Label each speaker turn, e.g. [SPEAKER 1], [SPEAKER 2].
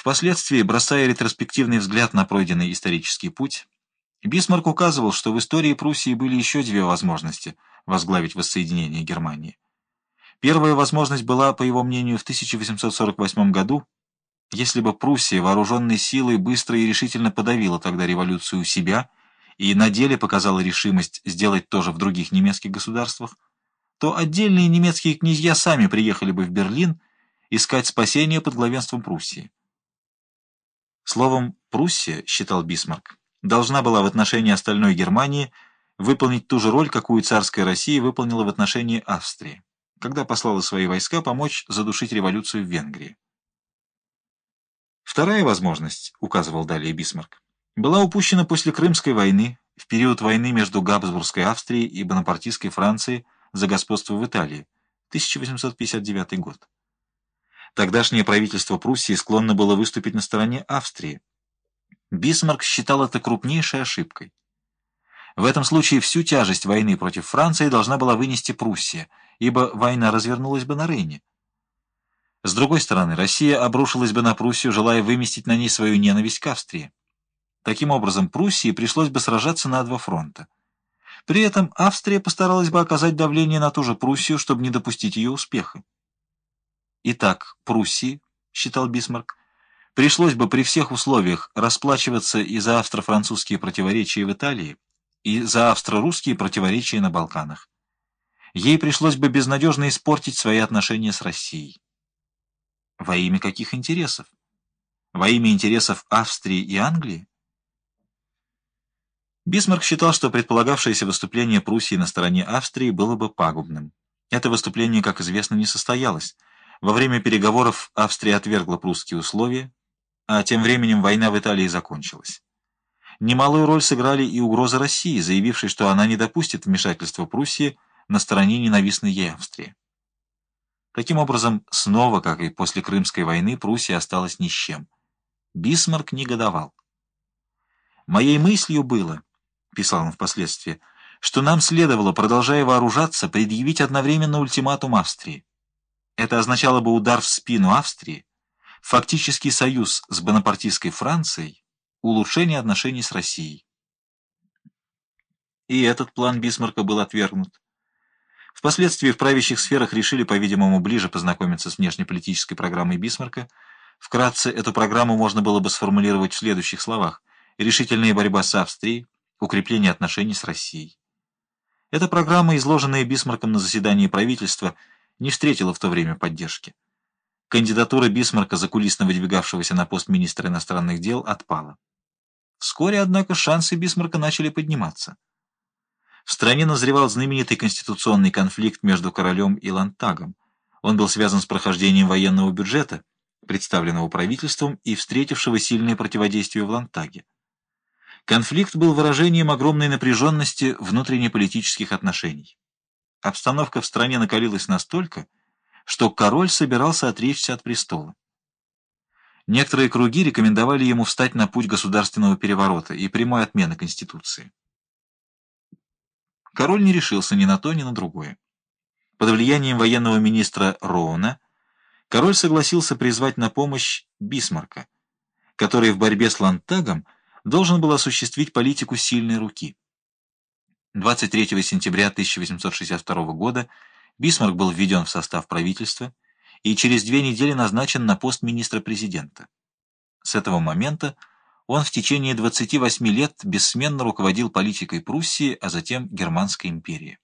[SPEAKER 1] Впоследствии, бросая ретроспективный взгляд на пройденный исторический путь, Бисмарк указывал, что в истории Пруссии были еще две возможности возглавить воссоединение Германии. Первая возможность была, по его мнению, в 1848 году, если бы Пруссия вооруженной силой быстро и решительно подавила тогда революцию у себя и на деле показала решимость сделать то же в других немецких государствах, то отдельные немецкие князья сами приехали бы в Берлин искать спасения под главенством Пруссии. Словом, Пруссия, считал Бисмарк, должна была в отношении остальной Германии выполнить ту же роль, какую царская Россия выполнила в отношении Австрии, когда послала свои войска помочь задушить революцию в Венгрии. Вторая возможность, указывал далее Бисмарк, была упущена после Крымской войны, в период войны между Габсбургской Австрией и бонапартистской Францией за господство в Италии, 1859 год. Тогдашнее правительство Пруссии склонно было выступить на стороне Австрии. Бисмарк считал это крупнейшей ошибкой. В этом случае всю тяжесть войны против Франции должна была вынести Пруссия, ибо война развернулась бы на Рейне. С другой стороны, Россия обрушилась бы на Пруссию, желая выместить на ней свою ненависть к Австрии. Таким образом, Пруссии пришлось бы сражаться на два фронта. При этом Австрия постаралась бы оказать давление на ту же Пруссию, чтобы не допустить ее успеха. Итак, Пруссии, считал Бисмарк, пришлось бы при всех условиях расплачиваться и за австро-французские противоречия в Италии, и за австро-русские противоречия на Балканах. Ей пришлось бы безнадежно испортить свои отношения с Россией. Во имя каких интересов? Во имя интересов Австрии и Англии? Бисмарк считал, что предполагавшееся выступление Пруссии на стороне Австрии было бы пагубным. Это выступление, как известно, не состоялось. Во время переговоров Австрия отвергла прусские условия, а тем временем война в Италии закончилась. Немалую роль сыграли и угрозы России, заявившей, что она не допустит вмешательства Пруссии на стороне ненавистной ей Австрии. Таким образом, снова, как и после Крымской войны, Пруссия осталась ни с чем. Бисмарк негодовал. «Моей мыслью было, — писал он впоследствии, — что нам следовало, продолжая вооружаться, предъявить одновременно ультиматум Австрии. Это означало бы удар в спину Австрии, фактический союз с бонапартистской Францией, улучшение отношений с Россией. И этот план Бисмарка был отвергнут. Впоследствии в правящих сферах решили, по-видимому, ближе познакомиться с внешнеполитической программой Бисмарка. Вкратце, эту программу можно было бы сформулировать в следующих словах. Решительная борьба с Австрией, укрепление отношений с Россией. Эта программа, изложенная Бисмарком на заседании правительства, не встретила в то время поддержки. Кандидатура Бисмарка, закулисно выдвигавшегося на пост министра иностранных дел, отпала. Вскоре, однако, шансы Бисмарка начали подниматься. В стране назревал знаменитый конституционный конфликт между королем и Лантагом. Он был связан с прохождением военного бюджета, представленного правительством и встретившего сильное противодействие в Лантаге. Конфликт был выражением огромной напряженности внутреннеполитических отношений. Обстановка в стране накалилась настолько, что король собирался отречься от престола. Некоторые круги рекомендовали ему встать на путь государственного переворота и прямой отмены Конституции. Король не решился ни на то, ни на другое. Под влиянием военного министра Роуна король согласился призвать на помощь Бисмарка, который в борьбе с Лантагом должен был осуществить политику сильной руки. 23 сентября 1862 года Бисмарк был введен в состав правительства и через две недели назначен на пост министра-президента. С этого момента он в течение 28 лет бессменно руководил политикой Пруссии, а затем Германской империи.